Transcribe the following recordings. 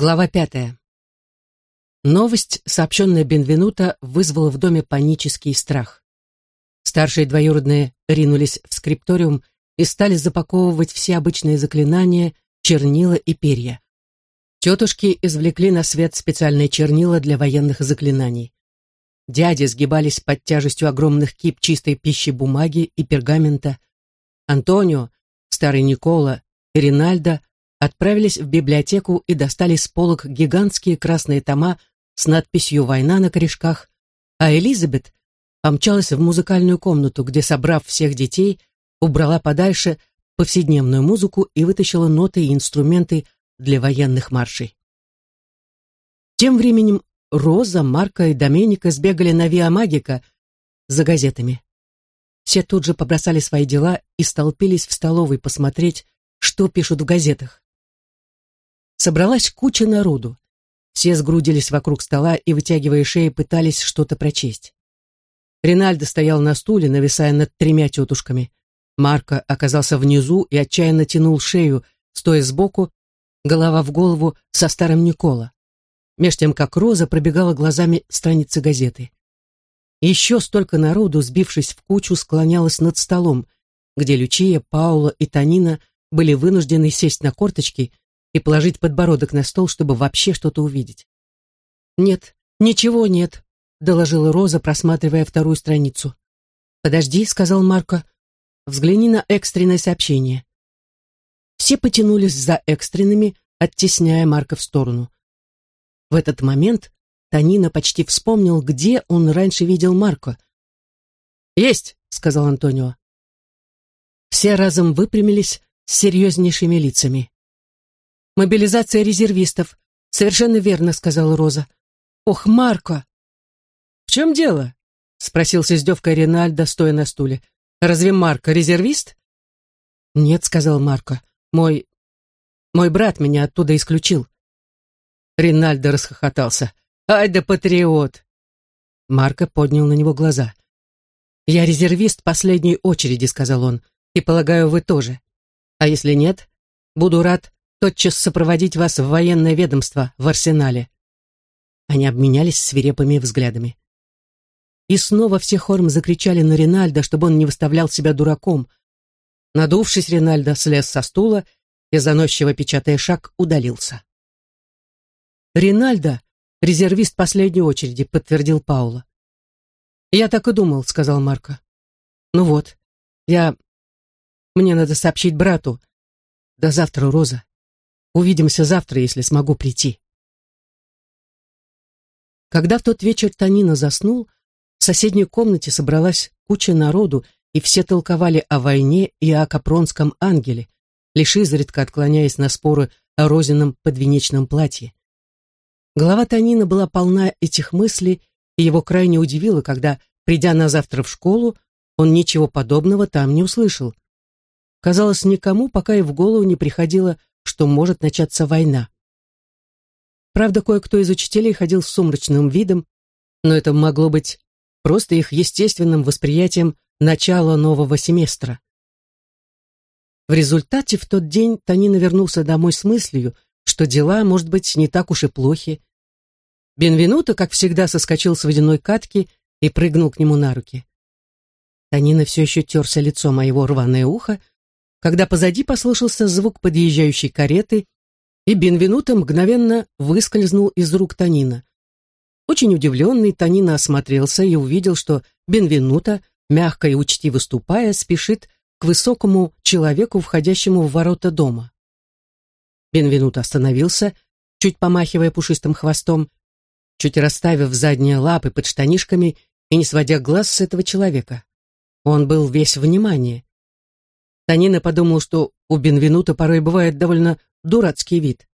Глава пятая. Новость, сообщенная Бенвенуто, вызвала в доме панический страх. Старшие двоюродные ринулись в скрипториум и стали запаковывать все обычные заклинания, чернила и перья. Тетушки извлекли на свет специальные чернила для военных заклинаний. Дяди сгибались под тяжестью огромных кип чистой пищи бумаги и пергамента. Антонио, старый Никола и Ринальдо отправились в библиотеку и достали с полок гигантские красные тома с надписью «Война» на корешках, а Элизабет помчалась в музыкальную комнату, где, собрав всех детей, убрала подальше повседневную музыку и вытащила ноты и инструменты для военных маршей. Тем временем Роза, Марка и Доменика сбегали на Виа Магика за газетами. Все тут же побросали свои дела и столпились в столовой посмотреть, что пишут в газетах. Собралась куча народу. Все сгрудились вокруг стола и, вытягивая шеи, пытались что-то прочесть. Ринальдо стоял на стуле, нависая над тремя тетушками. Марко оказался внизу и отчаянно тянул шею, стоя сбоку, голова в голову со старым Никола. Меж тем, как Роза пробегала глазами страницы газеты. Еще столько народу, сбившись в кучу, склонялось над столом, где Лючия, Паула и Танина были вынуждены сесть на корточки и положить подбородок на стол, чтобы вообще что-то увидеть. «Нет, ничего нет», — доложила Роза, просматривая вторую страницу. «Подожди», — сказал Марко, — «взгляни на экстренное сообщение». Все потянулись за экстренными, оттесняя Марка в сторону. В этот момент Танина почти вспомнил, где он раньше видел Марко. «Есть», — сказал Антонио. Все разом выпрямились с серьезнейшими лицами. Мобилизация резервистов. Совершенно верно, сказала Роза. Ох, Марко! В чем дело? Спросил с издевкой Ринальдо, стоя на стуле. Разве Марко резервист? Нет, сказал Марко. Мой... Мой брат меня оттуда исключил. Ринальдо расхохотался. Ай да патриот! Марко поднял на него глаза. «Я резервист последней очереди», — сказал он, — «и полагаю, вы тоже. А если нет, буду рад тотчас сопроводить вас в военное ведомство в арсенале». Они обменялись свирепыми взглядами. И снова все хором закричали на Ринальда, чтобы он не выставлял себя дураком. Надувшись, Ринальдо слез со стула и, заносчиво печатая шаг, удалился. «Ринальдо — резервист последней очереди», — подтвердил Паула. «Я так и думал», — сказал Марко. «Ну вот, я... Мне надо сообщить брату. До завтра, Роза. Увидимся завтра, если смогу прийти. Когда в тот вечер Танина заснул, в соседней комнате собралась куча народу, и все толковали о войне и о капронском ангеле, лишь изредка отклоняясь на споры о розином подвенечном платье. Голова Танина была полна этих мыслей, и его крайне удивило, когда, придя на завтра в школу, он ничего подобного там не услышал. Казалось, никому пока и в голову не приходило что может начаться война. Правда, кое-кто из учителей ходил с сумрачным видом, но это могло быть просто их естественным восприятием начала нового семестра. В результате в тот день Танина вернулся домой с мыслью, что дела, может быть, не так уж и плохи. Бенвенуто, как всегда, соскочил с водяной катки и прыгнул к нему на руки. Танина все еще терся лицом моего рваное ухо, когда позади послышался звук подъезжающей кареты, и Бенвенуто мгновенно выскользнул из рук Танина. Очень удивленный, Танина осмотрелся и увидел, что Бенвенуто, мягко и учтиво ступая, спешит к высокому человеку, входящему в ворота дома. Бенвенуто остановился, чуть помахивая пушистым хвостом, чуть расставив задние лапы под штанишками и не сводя глаз с этого человека. Он был весь внимание. Танина подумал, что у Бенвенута порой бывает довольно дурацкий вид.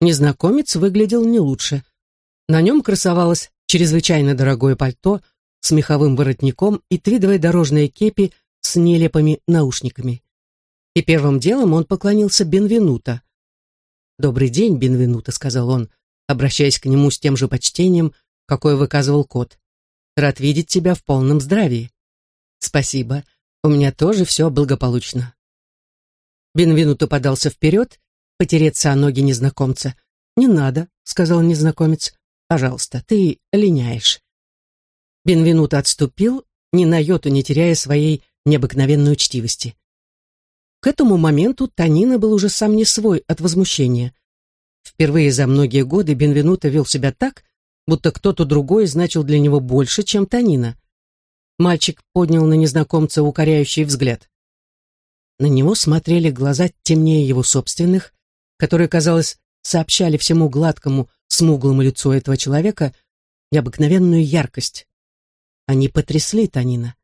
Незнакомец выглядел не лучше. На нем красовалось чрезвычайно дорогое пальто с меховым воротником и твидовая дорожная кепи с нелепыми наушниками. И первым делом он поклонился Бенвенута. «Добрый день, Бенвенута», — сказал он, обращаясь к нему с тем же почтением, какое выказывал кот. «Рад видеть тебя в полном здравии». «Спасибо. У меня тоже все благополучно. Бенвенуто подался вперед, потереться о ноги незнакомца, «Не надо», — сказал незнакомец. «Пожалуйста, ты линяешь». Бенвенуто отступил, ни на йоту не теряя своей необыкновенной учтивости. К этому моменту Танина был уже сам не свой от возмущения. Впервые за многие годы Бенвенуто вел себя так, будто кто-то другой значил для него больше, чем Танина. Мальчик поднял на незнакомца укоряющий взгляд. На него смотрели глаза темнее его собственных, которые, казалось, сообщали всему гладкому, смуглому лицу этого человека необыкновенную яркость. Они потрясли Танина.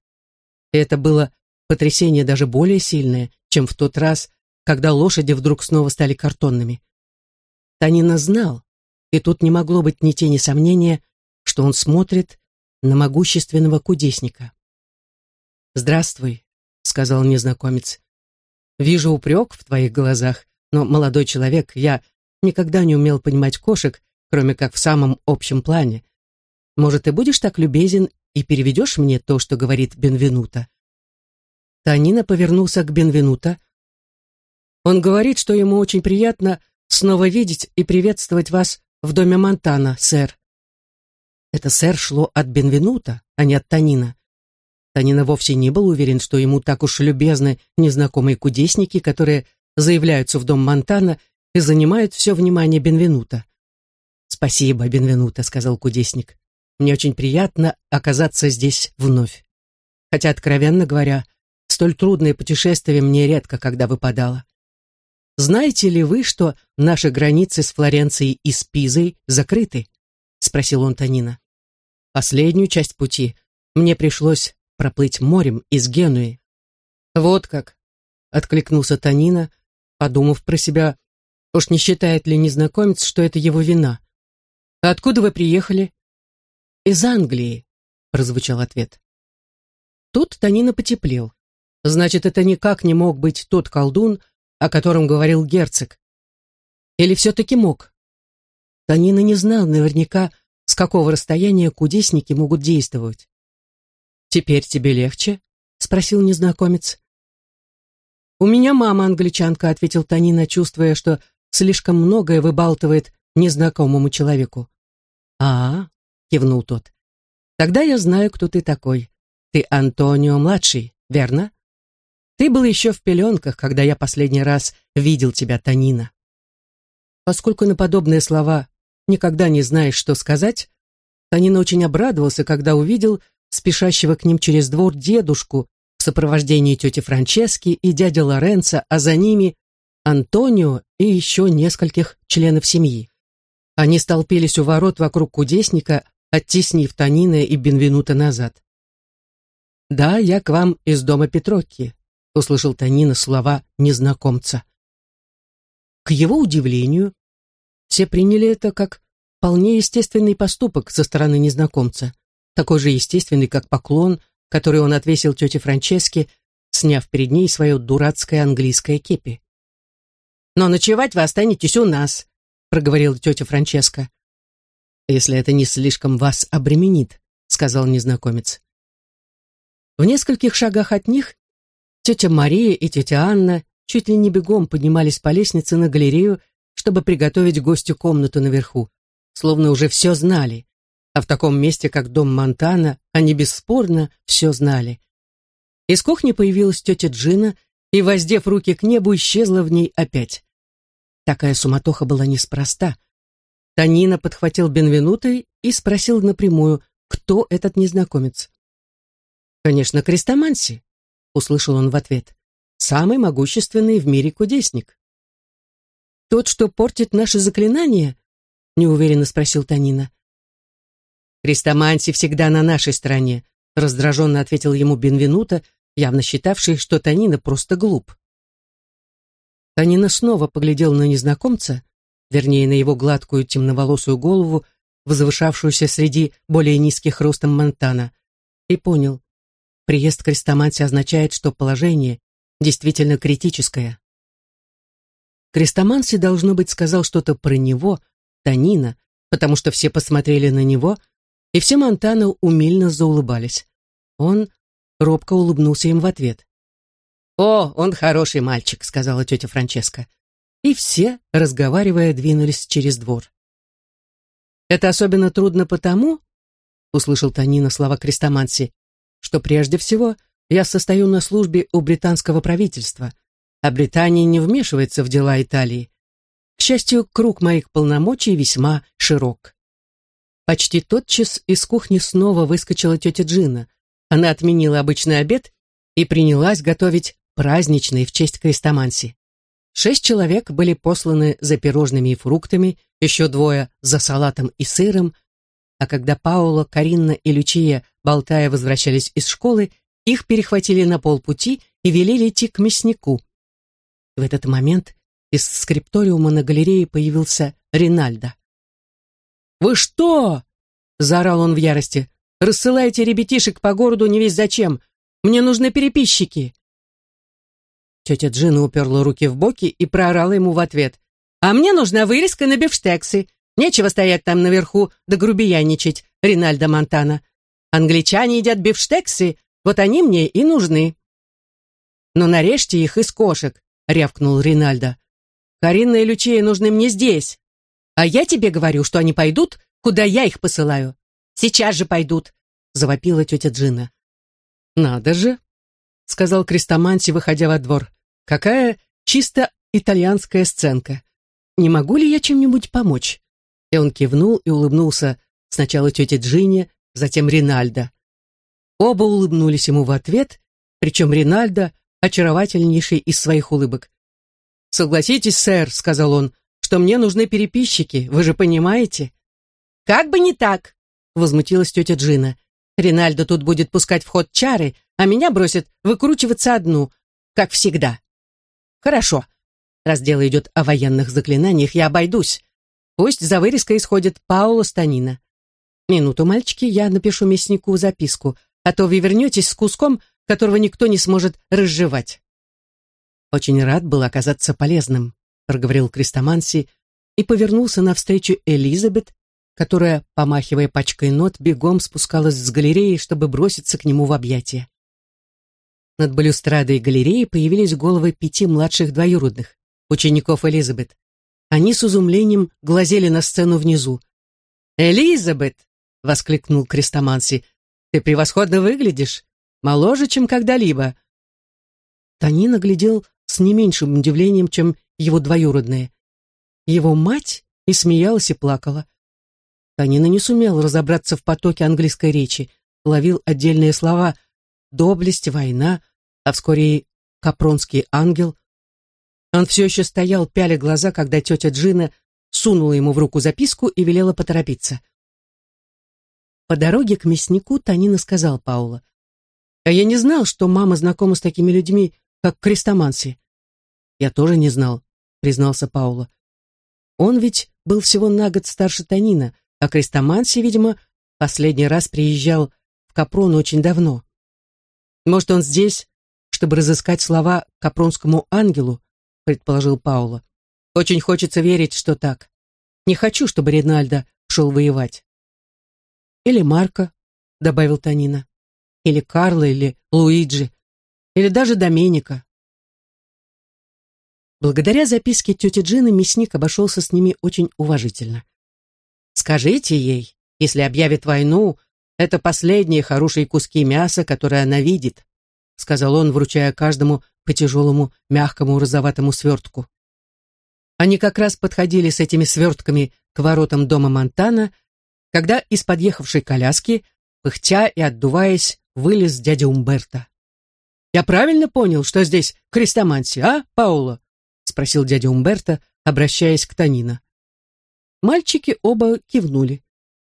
Это было потрясение даже более сильное, чем в тот раз, когда лошади вдруг снова стали картонными. Танина знал, и тут не могло быть ни тени сомнения, что он смотрит на могущественного кудесника. «Здравствуй», — сказал незнакомец. «Вижу упрек в твоих глазах, но, молодой человек, я никогда не умел понимать кошек, кроме как в самом общем плане. Может, ты будешь так любезен и переведешь мне то, что говорит Бенвенуто?» Танина повернулся к Бенвенуто. «Он говорит, что ему очень приятно снова видеть и приветствовать вас в доме Монтана, сэр». Это «сэр» шло от Бенвенуто, а не от Танина. Танина вовсе не был уверен, что ему так уж любезны незнакомые кудесники, которые заявляются в дом Монтана и занимают все внимание Бенвенута. «Спасибо, Бенвенута», — сказал кудесник. «Мне очень приятно оказаться здесь вновь. Хотя, откровенно говоря, столь трудное путешествие мне редко когда выпадало. Знаете ли вы, что наши границы с Флоренцией и с Пизой закрыты?» — спросил он Танина. «Последнюю часть пути мне пришлось проплыть морем из Генуи». «Вот как», — откликнулся Танина, подумав про себя, уж не считает ли незнакомец, что это его вина. «Откуда вы приехали?» «Из Англии», — прозвучал ответ. Тут Танина потеплел. Значит, это никак не мог быть тот колдун, о котором говорил герцог. Или все-таки мог? Танина не знал наверняка, с какого расстояния кудесники могут действовать. «Теперь тебе легче?» — спросил незнакомец. «У меня мама англичанка», — ответил Танина, чувствуя, что слишком многое выбалтывает незнакомому человеку. «А, -а — кивнул тот, — тогда я знаю, кто ты такой. Ты Антонио-младший, верно? Ты был еще в пеленках, когда я последний раз видел тебя, Танина». Поскольку на подобные слова никогда не знаешь, что сказать, Танина очень обрадовался, когда увидел спешащего к ним через двор дедушку в сопровождении тети Франчески и дяди Лоренцо, а за ними Антонио и еще нескольких членов семьи. Они столпились у ворот вокруг кудесника, оттеснив Танина и Бенвенута назад. «Да, я к вам из дома Петрокки», — услышал Танина слова незнакомца. К его удивлению, все приняли это как вполне естественный поступок со стороны незнакомца, такой же естественный, как поклон, который он отвесил тете Франческе, сняв перед ней свое дурацкое английское кепи. «Но ночевать вы останетесь у нас», — проговорила тетя Франческа. «Если это не слишком вас обременит», — сказал незнакомец. В нескольких шагах от них тетя Мария и тетя Анна чуть ли не бегом поднимались по лестнице на галерею, чтобы приготовить гостю комнату наверху, словно уже все знали а в таком месте, как дом Монтана, они бесспорно все знали. Из кухни появилась тетя Джина и, воздев руки к небу, исчезла в ней опять. Такая суматоха была неспроста. Танина подхватил Бенвенутой и спросил напрямую, кто этот незнакомец. «Конечно, Крестоманси», — услышал он в ответ, — «самый могущественный в мире кудесник». «Тот, что портит наши заклинания?» — неуверенно спросил Танина. «Крестоманси всегда на нашей стороне», — раздраженно ответил ему Бенвенуто, явно считавший, что Танина просто глуп. Танина снова поглядел на незнакомца, вернее, на его гладкую темноволосую голову, возвышавшуюся среди более низких ростом Монтана, и понял, приезд Крестоманси означает, что положение действительно критическое. Крестоманси, должно быть, сказал что-то про него, Танина, потому что все посмотрели на него — и все Монтана умильно заулыбались. Он робко улыбнулся им в ответ. «О, он хороший мальчик», — сказала тетя Франческа. и все, разговаривая, двинулись через двор. «Это особенно трудно потому, — услышал Танина слова Крестоманси, — что прежде всего я состою на службе у британского правительства, а Британия не вмешивается в дела Италии. К счастью, круг моих полномочий весьма широк. Почти тотчас из кухни снова выскочила тетя Джина. Она отменила обычный обед и принялась готовить праздничный в честь Крестоманси. Шесть человек были посланы за пирожными и фруктами, еще двое за салатом и сыром, а когда Паула, Каринна и Лючия, болтая, возвращались из школы, их перехватили на полпути и велели идти к мяснику. В этот момент из скрипториума на галерее появился Ринальдо. «Вы что?» — заорал он в ярости. «Рассылаете ребятишек по городу не весь зачем. Мне нужны переписчики». Тетя Джина уперла руки в боки и проорала ему в ответ. «А мне нужна вырезка на бифштексы. Нечего стоять там наверху да грубияничать, Ринальдо Монтана. Англичане едят бифштексы, вот они мне и нужны». «Но нарежьте их из кошек», — рявкнул Ринальдо. «Каринна и Лючея нужны мне здесь. А я тебе говорю, что они пойдут, куда я их посылаю. Сейчас же пойдут», — завопила тетя Джина. «Надо же», — сказал Крестоманси, выходя во двор. «Какая чисто итальянская сценка. Не могу ли я чем-нибудь помочь?» И он кивнул и улыбнулся сначала тете Джине, затем Ринальдо. Оба улыбнулись ему в ответ, причем Ринальдо очаровательнейший из своих улыбок. «Согласитесь, сэр», — сказал он, — «что мне нужны переписчики, вы же понимаете?» «Как бы не так», — возмутилась тетя Джина. «Ринальдо тут будет пускать в ход чары, а меня бросит выкручиваться одну, как всегда». «Хорошо. Раз дело идет о военных заклинаниях, я обойдусь. Пусть за вырезкой исходит Паула Станина. Минуту, мальчики, я напишу мяснику записку, а то вы вернетесь с куском, которого никто не сможет разжевать. Очень рад был оказаться полезным, проговорил Крестоманси и повернулся навстречу Элизабет, которая, помахивая пачкой нот, бегом спускалась с галереи, чтобы броситься к нему в объятия. Над балюстрадой галереи появились головы пяти младших двоюродных, учеников Элизабет. Они с изумлением глазели на сцену внизу. «Элизабет!» — воскликнул Крестоманси. «Ты превосходно выглядишь, моложе, чем когда-либо». Танина глядел с не меньшим удивлением, чем его двоюродные. Его мать и смеялась, и плакала. Танина не сумел разобраться в потоке английской речи, ловил отдельные слова «доблесть», «война», а вскоре «капронский ангел», он все еще стоял, пяля глаза, когда тетя Джина сунула ему в руку записку и велела поторопиться. По дороге к мяснику Танина сказал Паула. «А я не знал, что мама знакома с такими людьми, как Крестоманси». «Я тоже не знал», — признался Паула. «Он ведь был всего на год старше Танина, а Крестоманси, видимо, последний раз приезжал в Капрон очень давно. Может, он здесь, чтобы разыскать слова капронскому ангелу, предположил Паула. Очень хочется верить, что так. Не хочу, чтобы Ринальдо шел воевать. Или Марко, добавил Танина. Или Карло, или Луиджи, или даже Доменика. Благодаря записке тети Джины мясник обошелся с ними очень уважительно. «Скажите ей, если объявит войну, это последние хорошие куски мяса, которые она видит», сказал он, вручая каждому по тяжелому, мягкому розоватому свертку. Они как раз подходили с этими свертками к воротам дома Монтана, когда из подъехавшей коляски, пыхтя и отдуваясь, вылез дядя Умберто. «Я правильно понял, что здесь крестоманси, а, Пауло?» — спросил дядя Умберто, обращаясь к Танина. Мальчики оба кивнули.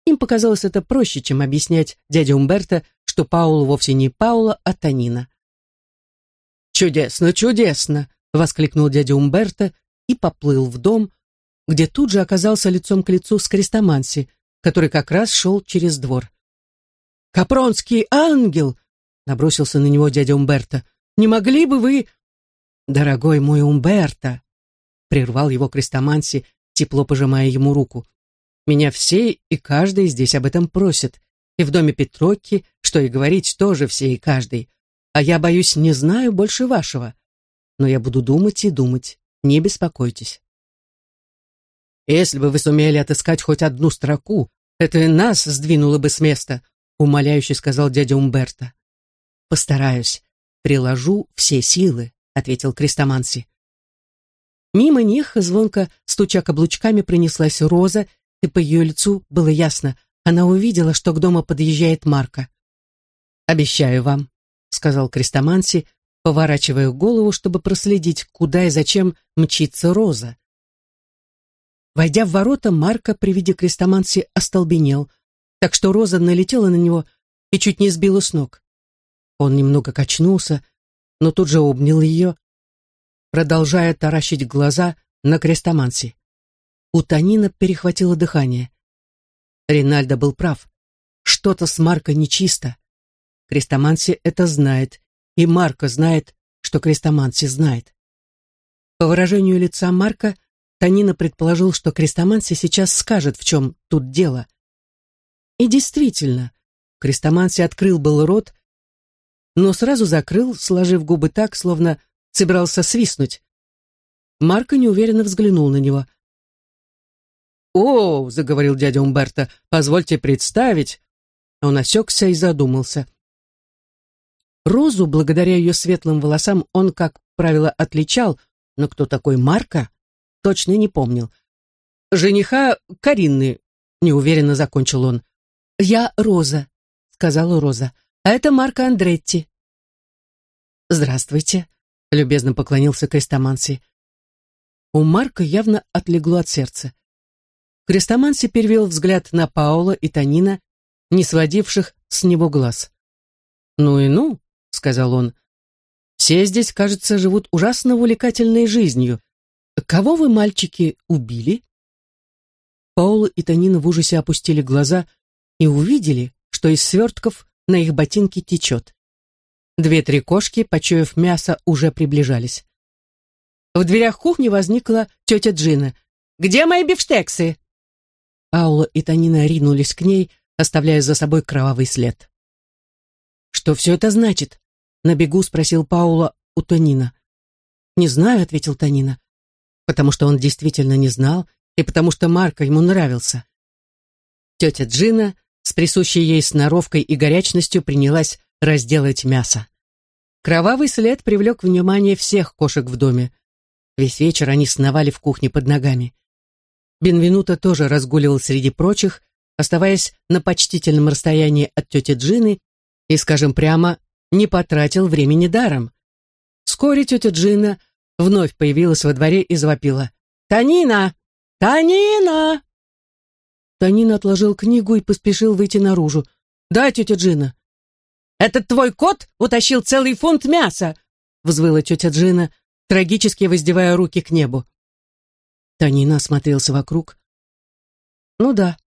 Им показалось это проще, чем объяснять дяде Умберто, что Пауло вовсе не Паула, а Танина. «Чудесно, чудесно!» — воскликнул дядя Умберто и поплыл в дом, где тут же оказался лицом к лицу с Крестоманси, который как раз шел через двор. «Капронский ангел!» — набросился на него дядя Умберто. «Не могли бы вы...» «Дорогой мой Умберто!» — прервал его Крестоманси, тепло пожимая ему руку. «Меня все и каждый здесь об этом просят. И в доме Петрокки, что и говорить, тоже все и каждый а я, боюсь, не знаю больше вашего. Но я буду думать и думать, не беспокойтесь. Если бы вы сумели отыскать хоть одну строку, это и нас сдвинуло бы с места, умоляюще сказал дядя Умберто. Постараюсь, приложу все силы, ответил Крестоманси. Мимо них, звонко стуча каблучками, принеслась Роза, и по ее лицу было ясно, она увидела, что к дому подъезжает Марка. «Обещаю вам», — сказал Крестоманси, поворачивая голову, чтобы проследить, куда и зачем мчится Роза. Войдя в ворота, Марка при виде Крестоманси остолбенел, так что Роза налетела на него и чуть не сбила с ног. Он немного качнулся, но тут же обнял ее, продолжая таращить глаза на Крестоманси. У Танина перехватило дыхание. Ринальдо был прав. Что-то с Марко нечисто. Крестоманси это знает, и Марко знает, что Крестоманси знает. По выражению лица Марка, Танина предположил, что Крестоманси сейчас скажет, в чем тут дело. И действительно, Крестоманси открыл был рот, но сразу закрыл, сложив губы так, словно собирался свистнуть. Марко неуверенно взглянул на него. «О!» — заговорил дядя Умберто. «Позвольте представить». Он осекся и задумался. Розу, благодаря ее светлым волосам, он, как правило, отличал, но кто такой Марка, точно не помнил. «Жениха Каринны», — неуверенно закончил он. «Я Роза», — сказала Роза, — «а это Марко Андретти». «Здравствуйте», — любезно поклонился Крестоманси. У Марка явно отлегло от сердца. Крестоманси перевел взгляд на Паула и Танина, не сводивших с него глаз. «Ну и ну», — сказал он, — «все здесь, кажется, живут ужасно увлекательной жизнью. Кого вы, мальчики, убили?» Паул и Танина в ужасе опустили глаза и увидели, что из свертков на их ботинки течет. Две-три кошки, почуяв мясо, уже приближались. В дверях кухни возникла тетя Джина. «Где мои бифштексы?» Аула и Танина ринулись к ней, оставляя за собой кровавый след. «Что все это значит?» — на бегу спросил Паула у Танина. «Не знаю», — ответил Танина, «потому что он действительно не знал и потому что Марко ему нравился». Тетя Джина с присущей ей сноровкой и горячностью принялась разделать мясо. Кровавый след привлек внимание всех кошек в доме. Весь вечер они сновали в кухне под ногами. Бенвенуто тоже разгуливал среди прочих, оставаясь на почтительном расстоянии от тети Джины и, скажем прямо, не потратил времени даром. Вскоре тетя Джина вновь появилась во дворе и завопила. «Танина! Танина!» Танина отложил книгу и поспешил выйти наружу. «Да, тетя Джина». «Этот твой кот утащил целый фунт мяса!» взвыла тетя Джина, трагически воздевая руки к небу. Танина осмотрелся вокруг. Ну да,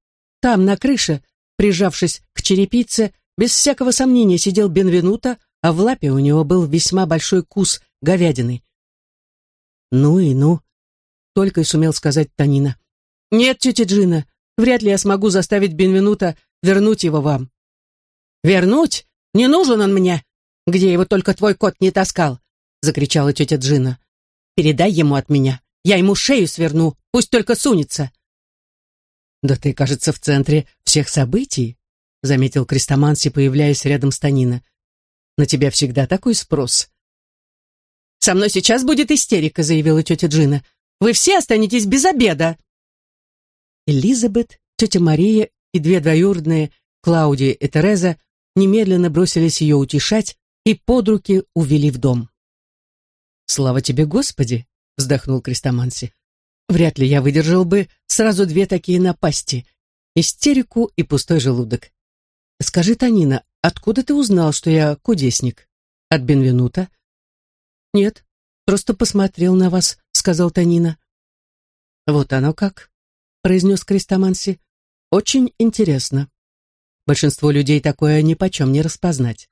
там, на крыше, прижавшись к черепице, без всякого сомнения сидел Бенвенуто, а в лапе у него был весьма большой кус говядины. «Ну и ну», — только и сумел сказать Танина. «Нет, тетя Джина, вряд ли я смогу заставить Бенвенуто вернуть его вам». «Вернуть? Не нужен он мне! Где его только твой кот не таскал!» — закричала тетя Джина. «Передай ему от меня. Я ему шею сверну, пусть только сунется. Да ты, кажется, в центре всех событий, заметил Крестоманси, появляясь рядом с Танина. На тебя всегда такой спрос. Со мной сейчас будет истерика, заявила тетя Джина. Вы все останетесь без обеда. Элизабет, тетя Мария и две двоюродные, Клаудия и Тереза, немедленно бросились ее утешать и под руки увели в дом. «Слава тебе, Господи!» вздохнул Крестоманси. Вряд ли я выдержал бы сразу две такие напасти. Истерику и пустой желудок. Скажи, Танина, откуда ты узнал, что я кудесник? От Бенвенута? Нет, просто посмотрел на вас, сказал Танина. Вот оно как, произнес Крестоманси. Очень интересно. Большинство людей такое ни почем не распознать.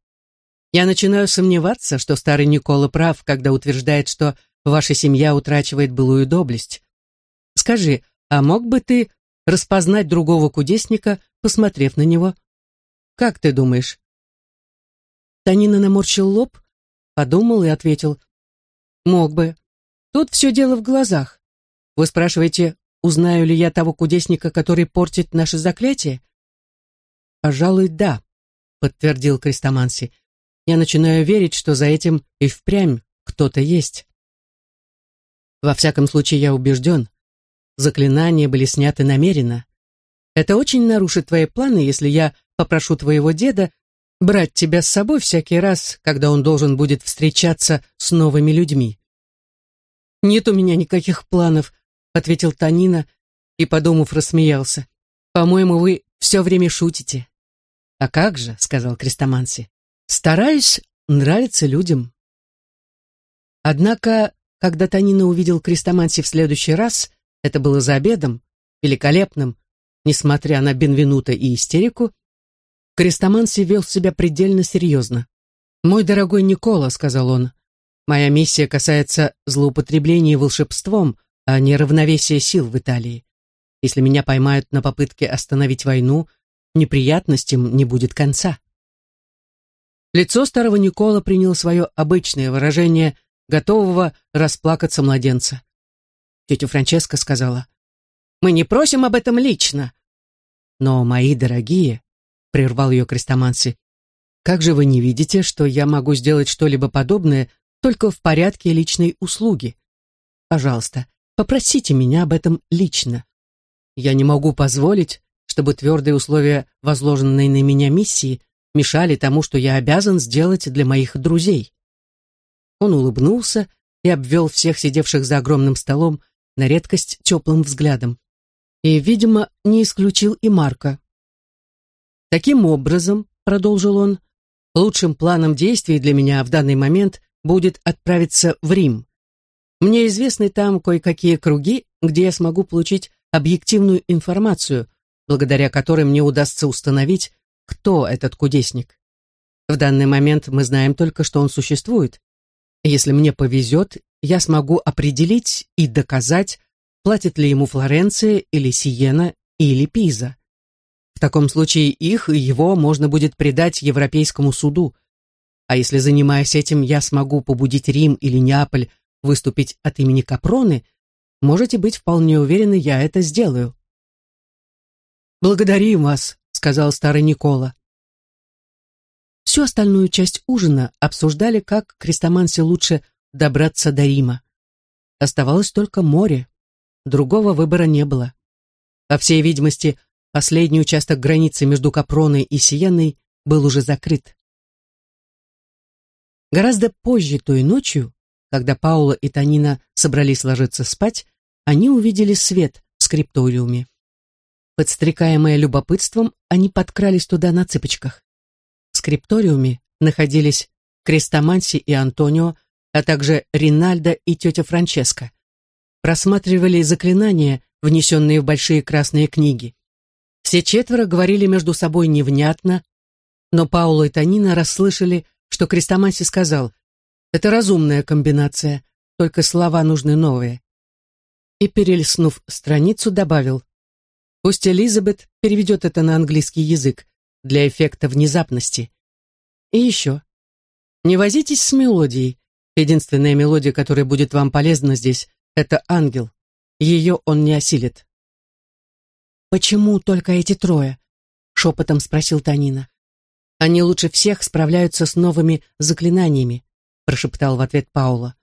Я начинаю сомневаться, что старый Никола прав, когда утверждает, что ваша семья утрачивает былую доблесть. Скажи, а мог бы ты распознать другого кудесника, посмотрев на него? Как ты думаешь?» Танина наморщил лоб, подумал и ответил. «Мог бы. Тут все дело в глазах. Вы спрашиваете, узнаю ли я того кудесника, который портит наше заклятие? Пожалуй, да, подтвердил Крестоманси. Я начинаю верить, что за этим и впрямь кто-то есть. Во всяком случае, я убежден. Заклинания были сняты намеренно. Это очень нарушит твои планы, если я попрошу твоего деда брать тебя с собой всякий раз, когда он должен будет встречаться с новыми людьми. «Нет у меня никаких планов», — ответил Танина и, подумав, рассмеялся. «По-моему, вы все время шутите». «А как же», — сказал Крестоманси, — «стараюсь нравиться людям». Однако, когда Танина увидел Крестоманси в следующий раз, это было за обедом, великолепным, несмотря на Бенвенута и истерику, Крестоманси вел себя предельно серьезно. «Мой дорогой Никола», — сказал он, — «моя миссия касается злоупотребления волшебством, а не равновесия сил в Италии. Если меня поймают на попытке остановить войну, неприятностям не будет конца». Лицо старого Никола приняло свое обычное выражение готового расплакаться младенца. Тетя Франческа сказала, «Мы не просим об этом лично». «Но, мои дорогие», — прервал ее Крестоманси. «Как же вы не видите, что я могу сделать что-либо подобное только в порядке личной услуги? Пожалуйста, попросите меня об этом лично. Я не могу позволить, чтобы твердые условия возложенной на меня миссии мешали тому, что я обязан сделать для моих друзей». Он улыбнулся и обвел всех сидевших за огромным столом на редкость теплым взглядом. И, видимо, не исключил и Марка. Таким образом, продолжил он, лучшим планом действий для меня в данный момент будет отправиться в Рим. Мне известны там кое-какие круги, где я смогу получить объективную информацию, благодаря которой мне удастся установить, кто этот кудесник. В данный момент мы знаем только, что он существует. Если мне повезет, я смогу определить и доказать, платит ли ему Флоренция или Сиена или Пиза. В таком случае их и его можно будет предать Европейскому суду. А если, занимаясь этим, я смогу побудить Рим или Неаполь выступить от имени Капроны, можете быть вполне уверены, я это сделаю. «Благодарим вас», — сказал старый Никола. Всю остальную часть ужина обсуждали, как крестомансе лучше добраться до Рима. Оставалось только море. Другого выбора не было. По всей видимости, Последний участок границы между Капроной и Сиенной был уже закрыт. Гораздо позже той ночью, когда Паула и Танина собрались ложиться спать, они увидели свет в скрипториуме. Подстрекаемые любопытством, они подкрались туда на цыпочках. В скрипториуме находились Крестоманси и Антонио, а также Ринальдо и тетя Франческа. Просматривали заклинания, внесенные в большие красные книги. Все четверо говорили между собой невнятно, но Паула и Танина расслышали, что Крестоманси сказал «Это разумная комбинация, только слова нужны новые». И, перелистнув страницу, добавил «Пусть Элизабет переведет это на английский язык для эффекта внезапности. И еще. Не возитесь с мелодией. Единственная мелодия, которая будет вам полезна здесь, это ангел. Ее он не осилит. «Почему только эти трое?» — шепотом спросил Танина. «Они лучше всех справляются с новыми заклинаниями», — прошептал в ответ Паула.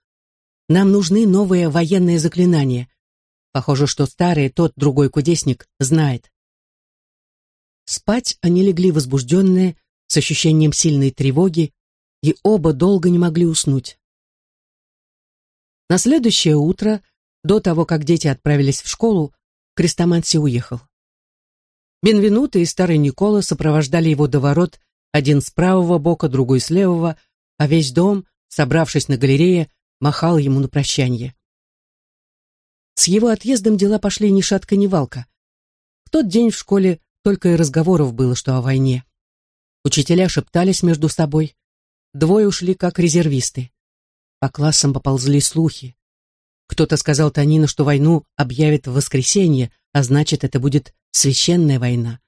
«Нам нужны новые военные заклинания. Похоже, что старый тот другой кудесник знает». Спать они легли возбужденные, с ощущением сильной тревоги, и оба долго не могли уснуть. На следующее утро, до того, как дети отправились в школу, Крестоманси уехал. Бенвенуто и старый Никола сопровождали его до ворот, один с правого бока, другой с левого, а весь дом, собравшись на галерее, махал ему на прощание. С его отъездом дела пошли ни шатка, ни валка. В тот день в школе только и разговоров было, что о войне. Учителя шептались между собой. Двое ушли как резервисты. По классам поползли слухи. Кто-то сказал Танину, что войну объявят в воскресенье, а значит, это будет священная война.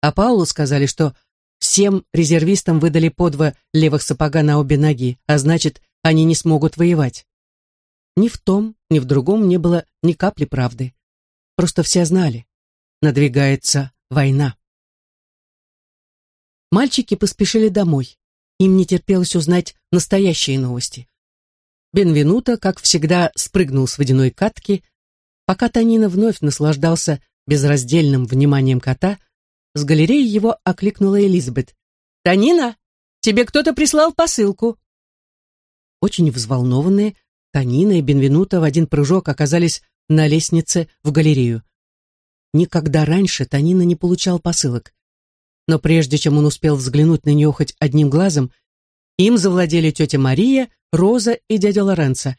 А Паулу сказали, что всем резервистам выдали по два левых сапога на обе ноги, а значит, они не смогут воевать. Ни в том, ни в другом не было ни капли правды. Просто все знали. Надвигается война. Мальчики поспешили домой. Им не терпелось узнать настоящие новости. Бенвенуто, как всегда, спрыгнул с водяной катки. Пока Танина вновь наслаждался безраздельным вниманием кота, с галереи его окликнула Элизабет. «Танина, тебе кто-то прислал посылку!» Очень взволнованные, Танина и Бенвенуто в один прыжок оказались на лестнице в галерею. Никогда раньше Танина не получал посылок. Но прежде чем он успел взглянуть на нее хоть одним глазом, им завладели тетя Мария, Роза и дядя Лоренцо.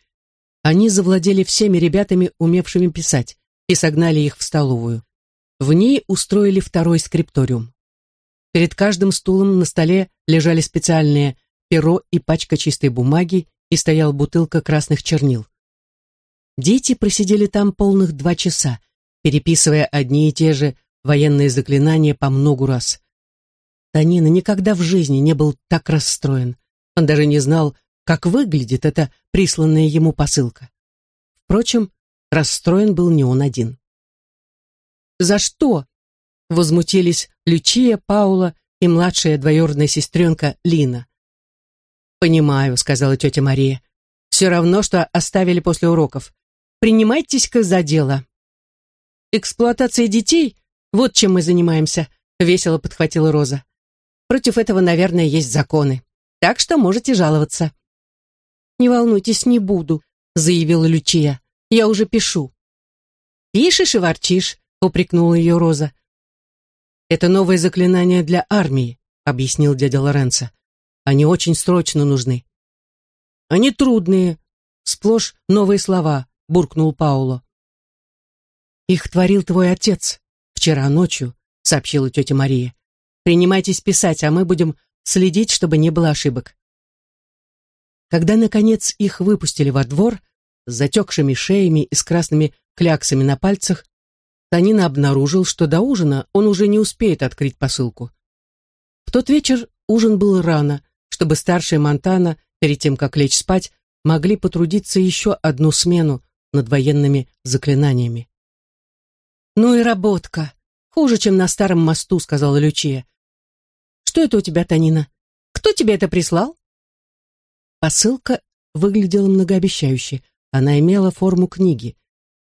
Они завладели всеми ребятами, умевшими писать, и согнали их в столовую. В ней устроили второй скрипториум. Перед каждым стулом на столе лежали специальные перо и пачка чистой бумаги, и стояла бутылка красных чернил. Дети просидели там полных два часа, переписывая одни и те же военные заклинания по многу раз. Танина никогда в жизни не был так расстроен. Он даже не знал, как выглядит эта присланная ему посылка. Впрочем, расстроен был не он один. «За что?» — возмутились Лючия, Паула и младшая двоюродная сестренка Лина. «Понимаю», — сказала тетя Мария. «Все равно, что оставили после уроков. Принимайтесь-ка за дело». «Эксплуатация детей? Вот чем мы занимаемся», — весело подхватила Роза. «Против этого, наверное, есть законы. Так что можете жаловаться». «Не волнуйтесь, не буду», — заявила Лючия. «Я уже пишу». «Пишешь и ворчишь», — упрекнула ее Роза. «Это новое заклинание для армии», — объяснил дядя Лоренцо. «Они очень срочно нужны». «Они трудные, сплошь новые слова», — буркнул Пауло. «Их творил твой отец вчера ночью», — сообщила тетя Мария. «Принимайтесь писать, а мы будем следить, чтобы не было ошибок». Когда, наконец, их выпустили во двор, с затекшими шеями и с красными кляксами на пальцах, Танина обнаружил, что до ужина он уже не успеет открыть посылку. В тот вечер ужин был рано, чтобы старшая Монтана, перед тем, как лечь спать, могли потрудиться еще одну смену над военными заклинаниями. «Ну и работка! Хуже, чем на старом мосту», — сказала Лючия. «Что это у тебя, Танина? Кто тебе это прислал?» Посылка выглядела многообещающе. Она имела форму книги.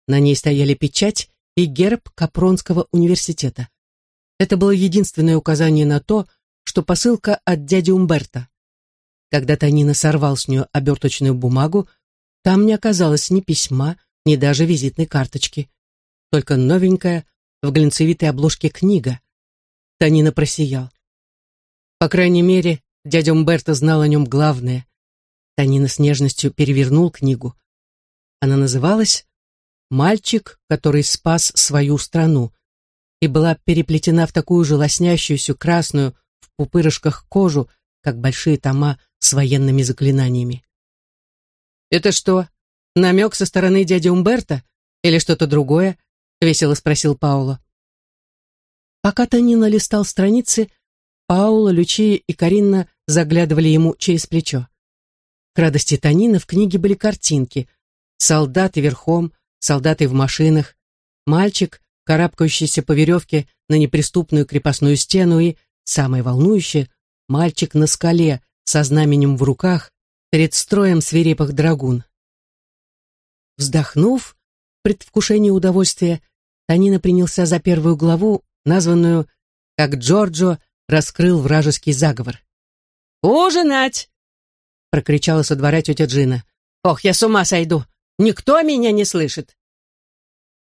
На ней стояли печать и герб Капронского университета. Это было единственное указание на то, что посылка от дяди Умберта. Когда Танина сорвал с нее оберточную бумагу, там не оказалось ни письма, ни даже визитной карточки. Только новенькая, в глинцевитой обложке книга. Танина просиял. По крайней мере, дядя Умберто знал о нем главное. Танина с нежностью перевернул книгу. Она называлась «Мальчик, который спас свою страну» и была переплетена в такую же лоснящуюся красную в пупырышках кожу, как большие тома с военными заклинаниями. «Это что, намек со стороны дяди Умберта или что-то другое?» — весело спросил Пауло. Пока Танина листал страницы, Паула, Лючия и Каринна заглядывали ему через плечо. К радости Танина в книге были картинки. Солдаты верхом, солдаты в машинах, мальчик, карабкающийся по веревке на неприступную крепостную стену и, самое волнующее, мальчик на скале со знаменем в руках перед строем свирепых драгун. Вздохнув, в предвкушении удовольствия, Танина принялся за первую главу, названную «Как Джорджо раскрыл вражеский заговор». «Ужинать!» — прокричала со двора тетя Джина. «Ох, я с ума сойду! Никто меня не слышит!»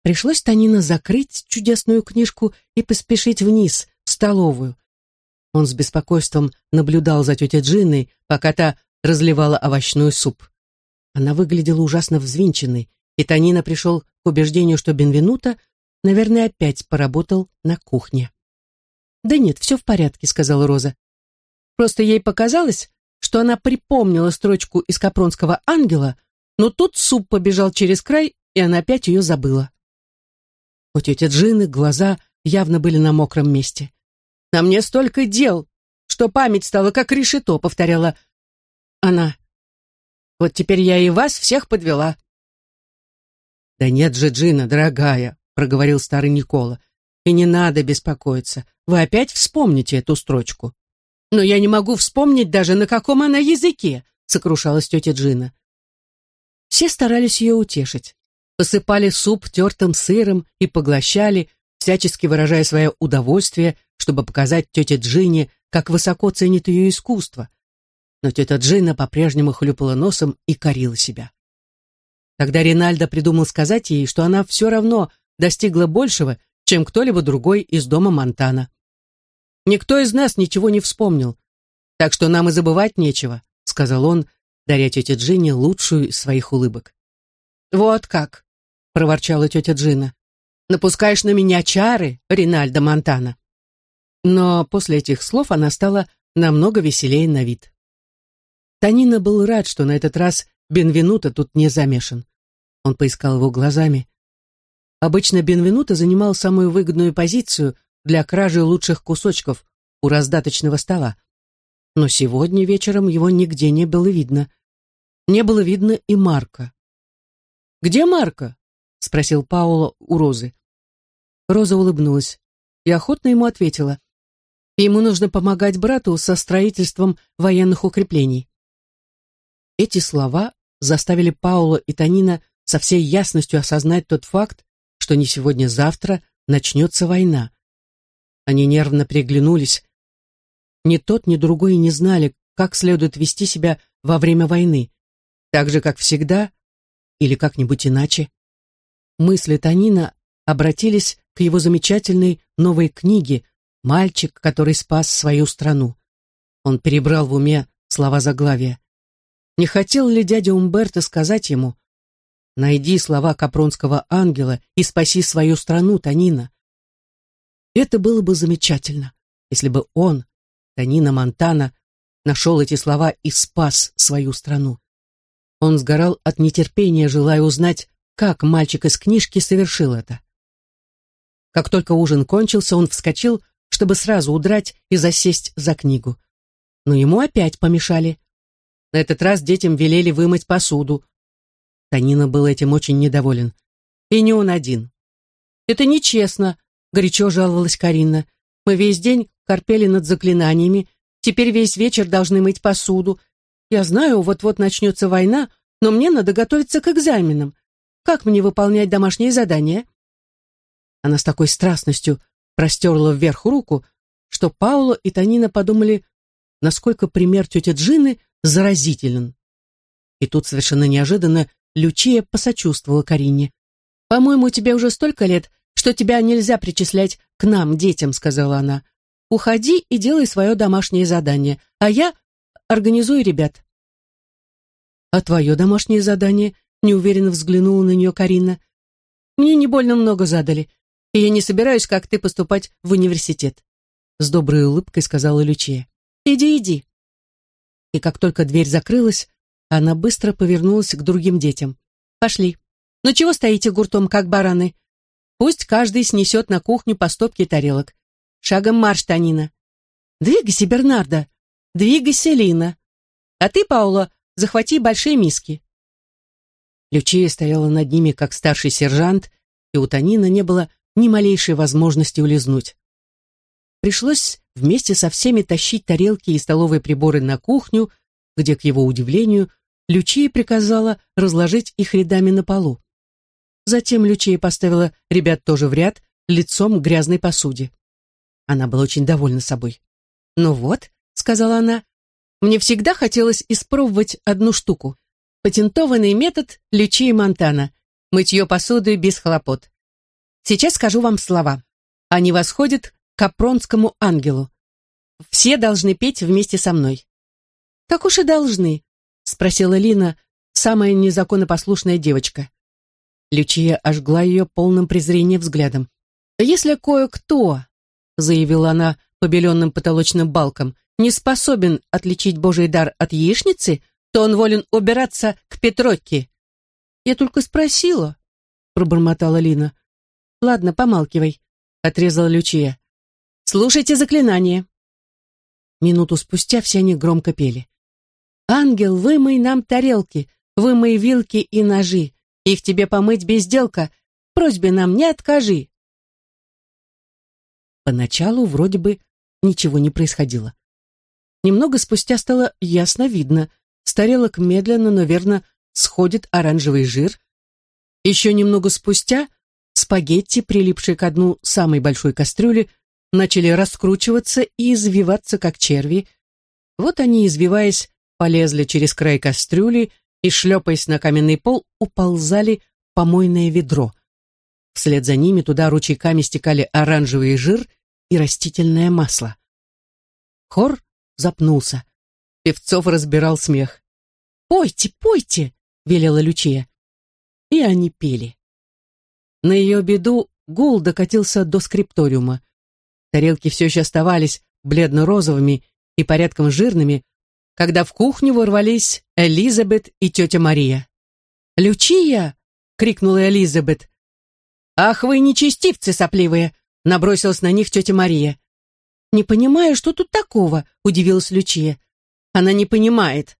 Пришлось Танина закрыть чудесную книжку и поспешить вниз, в столовую. Он с беспокойством наблюдал за тетей Джиной, пока та разливала овощной суп. Она выглядела ужасно взвинченной, и Танина пришел к убеждению, что Бенвенуто, наверное, опять поработал на кухне. «Да нет, все в порядке», — сказала Роза. «Просто ей показалось, что она припомнила строчку из Капронского ангела, но тут суп побежал через край, и она опять ее забыла. У тети Джины глаза явно были на мокром месте. «На мне столько дел, что память стала как решето», — повторяла она. «Вот теперь я и вас всех подвела. «Да нет же, Джина, дорогая», — проговорил старый Никола. «И не надо беспокоиться. Вы опять вспомните эту строчку». «Но я не могу вспомнить даже, на каком она языке», — сокрушалась тетя Джина. Все старались ее утешить. Посыпали суп тертым сыром и поглощали, всячески выражая свое удовольствие, чтобы показать тете Джине, как высоко ценит ее искусство. Но тетя Джина по-прежнему хлюпала носом и корила себя. Тогда Ринальдо придумал сказать ей, что она все равно достигла большего, чем кто-либо другой из дома Монтана. «Никто из нас ничего не вспомнил, так что нам и забывать нечего», сказал он, даря тете Джине лучшую из своих улыбок. «Вот как!» — проворчала тетя Джина. «Напускаешь на меня чары, Ринальдо Монтана!» Но после этих слов она стала намного веселее на вид. Танина был рад, что на этот раз Бенвенуто тут не замешан. Он поискал его глазами. Обычно Бенвенуто занимал самую выгодную позицию для кражи лучших кусочков у раздаточного стола. Но сегодня вечером его нигде не было видно. Не было видно и Марка. «Где Марка?» — спросил Пауло у Розы. Роза улыбнулась и охотно ему ответила. Ему нужно помогать брату со строительством военных укреплений. Эти слова заставили Паула и Танина со всей ясностью осознать тот факт, что не сегодня-завтра начнется война. Они нервно приглянулись. Ни тот, ни другой не знали, как следует вести себя во время войны, так же, как всегда, или как-нибудь иначе. Мысли Танина обратились к его замечательной новой книге «Мальчик, который спас свою страну». Он перебрал в уме слова заглавия. Не хотел ли дядя Умберто сказать ему «Найди слова Капронского ангела и спаси свою страну, Танина»? Это было бы замечательно, если бы он, Танина Монтана, нашел эти слова и спас свою страну. Он сгорал от нетерпения, желая узнать, как мальчик из книжки совершил это. Как только ужин кончился, он вскочил, чтобы сразу удрать и засесть за книгу. Но ему опять помешали. На этот раз детям велели вымыть посуду. Танина был этим очень недоволен. И не он один. «Это нечестно», — горячо жаловалась Карина. «Мы весь день корпели над заклинаниями, теперь весь вечер должны мыть посуду. Я знаю, вот-вот начнется война, но мне надо готовиться к экзаменам. Как мне выполнять домашние задания?» Она с такой страстностью простерла вверх руку, что Пауло и Танина подумали, насколько пример тети Джины заразителен. И тут совершенно неожиданно Лючия посочувствовала Карине. «По-моему, тебе уже столько лет, что тебя нельзя причислять к нам, детям», — сказала она. «Уходи и делай свое домашнее задание, а я организую ребят». «А твое домашнее задание?» — неуверенно взглянула на нее Карина. «Мне не больно много задали, и я не собираюсь, как ты, поступать в университет», — с доброй улыбкой сказала Лючия. «Иди, иди» и как только дверь закрылась, она быстро повернулась к другим детям. «Пошли. Ну чего стоите гуртом, как бараны? Пусть каждый снесет на кухню по стопке тарелок. Шагом марш, Танина. Двигайся, Бернардо. Двигайся, Лина. А ты, Паула, захвати большие миски». Лючия стояла над ними, как старший сержант, и у Танина не было ни малейшей возможности улизнуть. Пришлось вместе со всеми тащить тарелки и столовые приборы на кухню, где, к его удивлению, Лючия приказала разложить их рядами на полу. Затем Лючия поставила ребят тоже в ряд, лицом к грязной посуде. Она была очень довольна собой. «Ну вот», — сказала она, — «мне всегда хотелось испробовать одну штуку. Патентованный метод Лючии Монтана. Мытье посуды без хлопот. Сейчас скажу вам слова. Они восходят Капронскому ангелу. Все должны петь вместе со мной. Так уж и должны, спросила Лина, самая незаконопослушная девочка. Лючия ожгла ее полным презрением взглядом. «Если кое-кто, — заявила она побеленным потолочным балком, — не способен отличить Божий дар от яичницы, то он волен убираться к Петротке». «Я только спросила», — пробормотала Лина. «Ладно, помалкивай», — отрезала Лючия. Слушайте заклинание. Минуту спустя все они громко пели. «Ангел, вымой нам тарелки, вымой вилки и ножи, Их тебе помыть безделка. Просьбе нам не откажи. Поначалу вроде бы ничего не происходило. Немного спустя стало ясно видно. С тарелок медленно, но верно сходит оранжевый жир. Еще немного спустя спагетти, прилипшие к дну самой большой кастрюли, начали раскручиваться и извиваться, как черви. Вот они, извиваясь, полезли через край кастрюли и, шлепаясь на каменный пол, уползали в помойное ведро. Вслед за ними туда ручейками стекали оранжевый жир и растительное масло. Хор запнулся. Певцов разбирал смех. «Пойте, пойте!» — велела Лючия. И они пели. На ее беду гул докатился до скрипториума. Тарелки все еще оставались бледно-розовыми и порядком жирными, когда в кухню ворвались Элизабет и тетя Мария. «Лючия!» — крикнула Элизабет. «Ах вы нечестивцы сопливые!» — набросилась на них тетя Мария. «Не понимаю, что тут такого?» — удивилась Лючия. «Она не понимает».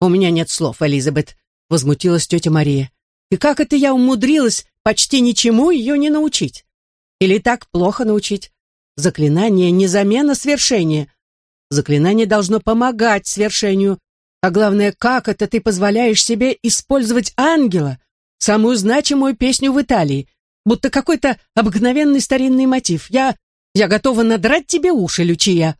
«У меня нет слов, Элизабет», — возмутилась тетя Мария. «И как это я умудрилась почти ничему ее не научить? Или так плохо научить? Заклинание не замена свершения. Заклинание должно помогать свершению. А главное, как это ты позволяешь себе использовать ангела, самую значимую песню в Италии, будто какой-то обыкновенный старинный мотив. Я... я готова надрать тебе уши, Лючия.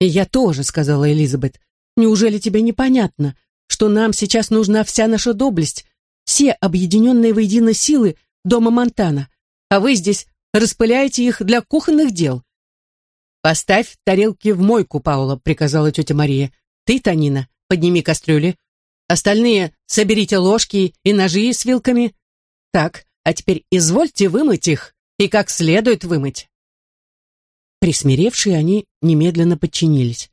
И я тоже, сказала Элизабет. Неужели тебе непонятно, что нам сейчас нужна вся наша доблесть, все объединенные воедино силы дома Монтана, а вы здесь распыляете их для кухонных дел? «Поставь тарелки в мойку, Паула», — приказала тетя Мария. «Ты, Танина, подними кастрюли. Остальные соберите ложки и ножи с вилками. Так, а теперь извольте вымыть их, и как следует вымыть». Присмиревшие они немедленно подчинились.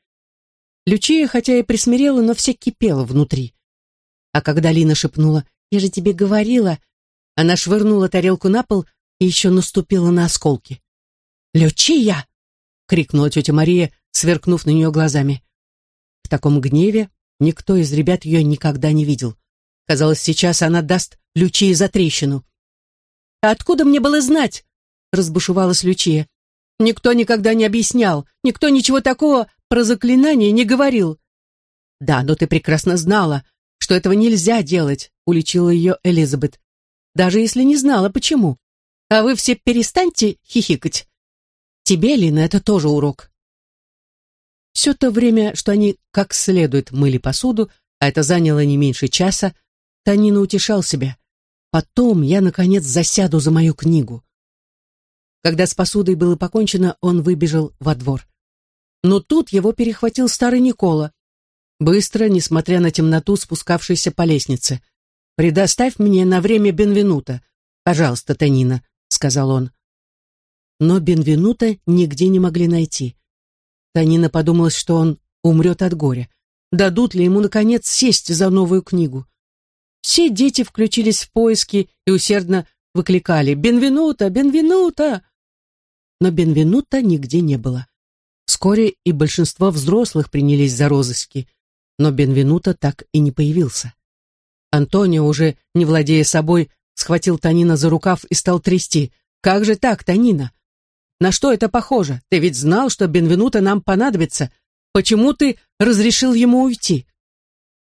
Лючия, хотя и присмирела, но все кипела внутри. А когда Лина шепнула «Я же тебе говорила», она швырнула тарелку на пол и еще наступила на осколки. «Лючия!» крикнула тетя Мария, сверкнув на нее глазами. В таком гневе никто из ребят ее никогда не видел. Казалось, сейчас она даст Лючии за трещину. «А откуда мне было знать?» — разбушевалась Лючия. «Никто никогда не объяснял, никто ничего такого про заклинание не говорил». «Да, но ты прекрасно знала, что этого нельзя делать», — уличила ее Элизабет. «Даже если не знала, почему. А вы все перестаньте хихикать. Тебе, Лина, это тоже урок. Все то время, что они как следует мыли посуду, а это заняло не меньше часа, Танина утешал себя. Потом я, наконец, засяду за мою книгу. Когда с посудой было покончено, он выбежал во двор. Но тут его перехватил старый Никола, быстро, несмотря на темноту, спускавшийся по лестнице. «Предоставь мне на время Бенвенута, пожалуйста, Танина», — сказал он но Бенвенута нигде не могли найти. Танина подумала, что он умрет от горя. Дадут ли ему, наконец, сесть за новую книгу? Все дети включились в поиски и усердно выкликали «Бенвенута! Бенвенута!» Но Бенвенута нигде не было. Вскоре и большинство взрослых принялись за розыски, но Бенвенута так и не появился. Антонио, уже не владея собой, схватил Танина за рукав и стал трясти. «Как же так, Танина? На что это похоже? Ты ведь знал, что Бенвенуто нам понадобится. Почему ты разрешил ему уйти?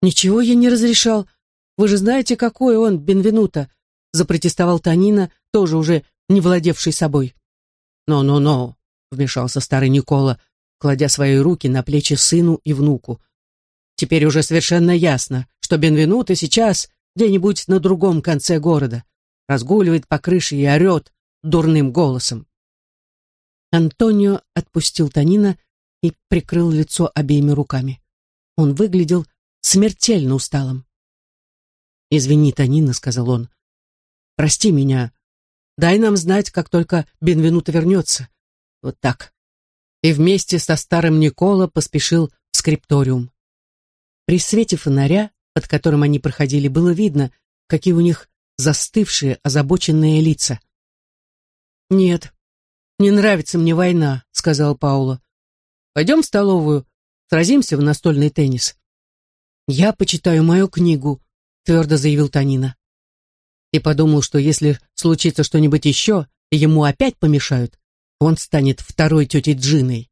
Ничего я не разрешал. Вы же знаете, какой он, Бенвенуто, запротестовал Танина, тоже уже не владевший собой. «Но-но-но», — вмешался старый Никола, кладя свои руки на плечи сыну и внуку. «Теперь уже совершенно ясно, что Бенвенуто сейчас где-нибудь на другом конце города, разгуливает по крыше и орет дурным голосом. Антонио отпустил Танина и прикрыл лицо обеими руками. Он выглядел смертельно усталым. «Извини, Танина», — сказал он. «Прости меня. Дай нам знать, как только Бенвенуто вернется. Вот так». И вместе со старым Никола поспешил в скрипториум. При свете фонаря, под которым они проходили, было видно, какие у них застывшие, озабоченные лица. «Нет, «Не нравится мне война», — сказал Паула. «Пойдем в столовую, сразимся в настольный теннис». «Я почитаю мою книгу», — твердо заявил Танина. И подумал, что если случится что-нибудь еще, ему опять помешают, он станет второй тетей Джиной.